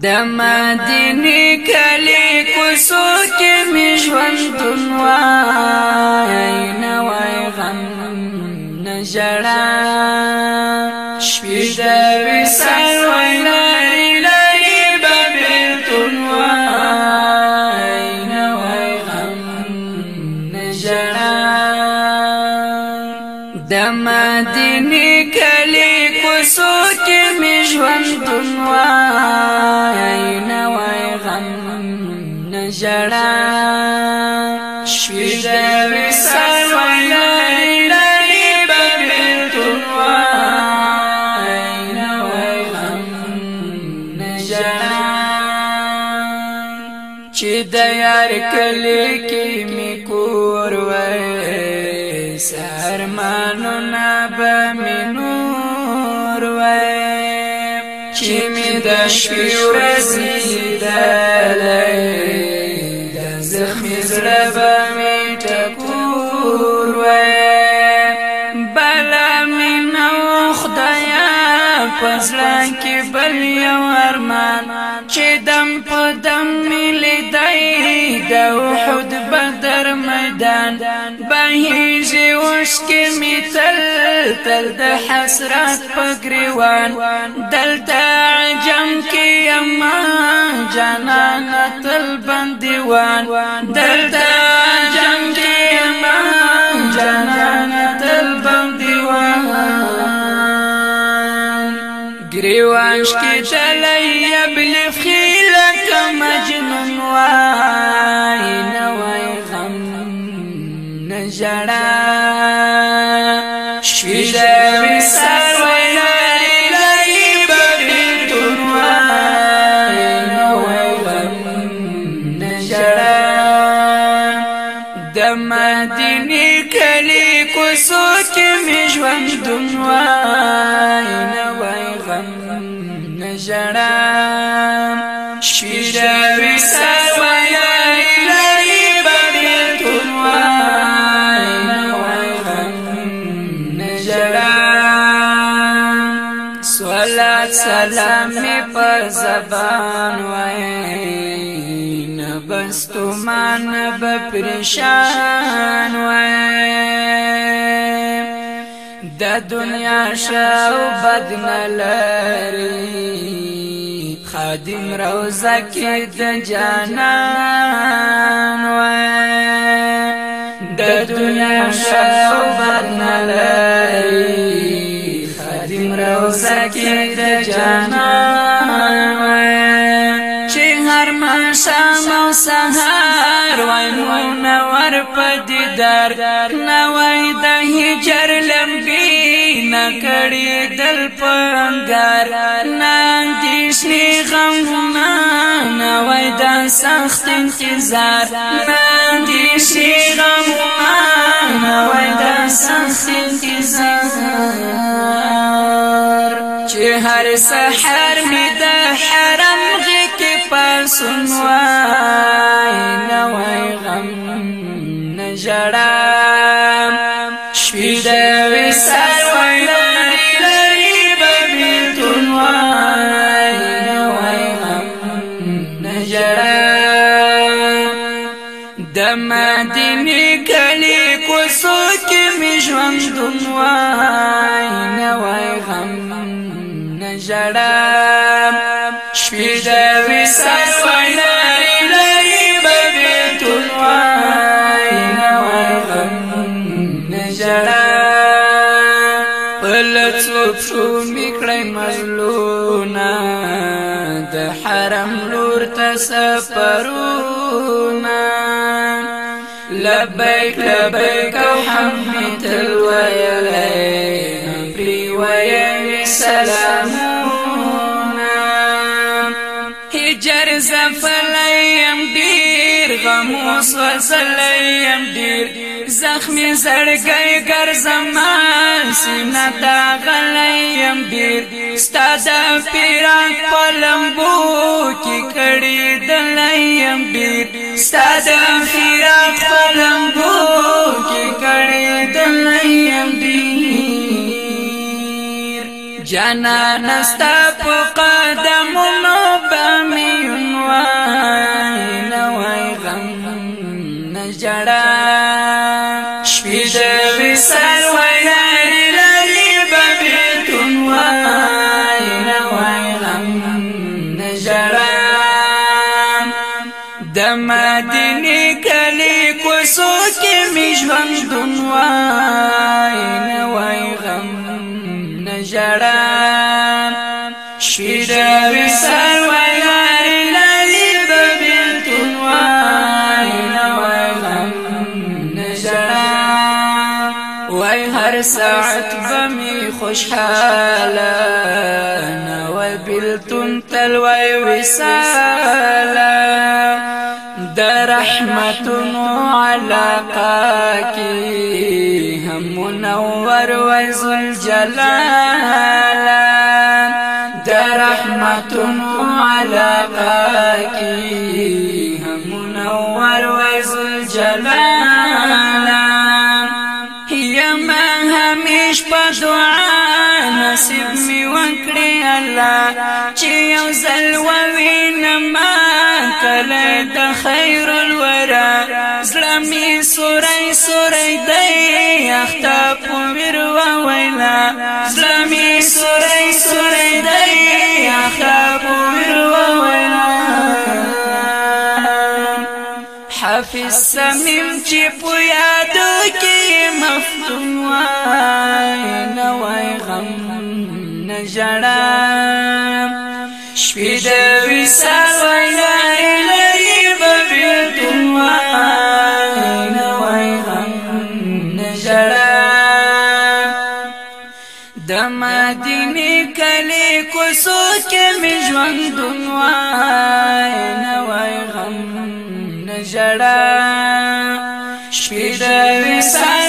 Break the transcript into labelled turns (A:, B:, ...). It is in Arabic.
A: د مدینه کلی کوسو کې می ژوندون وای نه وای غم نجړا شپې د وسال وای لري لري کلی کوسو کې می ژوندون چې د یار کلی کې می کور وای سرمانو نبا منور وای چې می د شپې ورځې دلای د زخمي زړه می ټکور وای بلا می نو خدایا پزړه کې بل یو ارمان۔ چې دم په دم می بدر میدان. بهیږي اوس کې می تل تل د حسرت پګریوان دلته عجم کې اما جانان تل بنديوان دلته عجم کې اما جانان تل بنديوان گریوانش کی تلی جڑا شویدم سر ویناری لئی بگی تنوان نوی غم نجڑا دمدینی کلی کسو کمی جوان دنوان نوی غم نجڑا زبان وای بستمان بپریشان وای د دنیا شاو بدن لري خادم روزه کې د جانان وای د دنیا شاو بدن لري خادم روزه کې د جانان دل پنګار ناندیشنی غم نوای د سخت انتظار. ناندیشنی غم نوای د سخت انتظار. چې هر سحر می د حرم غي کې پاسون وای نوای غم نجړا شوی د ژوندون وای نوای غم نجړا شپې د وسال وای لري لري ببیتون وای نوای غم حرم لور سفرونا لبیک لبیک حمد الویلی پری ویلی سلامونا هجر زفلیم دیر غموس وزلیم دیر زخمی زړګي ګرځمان سینا تا غلیم دیر ستاد پیران پلمبو کی کړي دلیم دیر ستاد پیران أنا نستا په قدم نو بمي وای نو وای غم نجړا شپې د وسل وای لري بمي وای نو وای غم نجړا د مدینه کلی کوڅو کې می ژوند دنوای نو وای غم. ساعت بمی خوشحاله نو بلتون تلوي وسالا. در رحمتونو علاقا هم منور وزل جلالا رحمتونو علاقا کی هم منور وزل جلالا یما همیش په دعا نصیب می وکړي الله. چې یو ځل ووینم کله د خیر الورا. زړه می سورای سورای دی اخته پویر سمیم چې په یادو کې مفتون وای نوای غم نجړا شپې د وسال وای لري ببلتون وای نوای غم نجړا د مدینه کلی کوسو کې می ژوند وای نوای غم نجړا شپې د وسال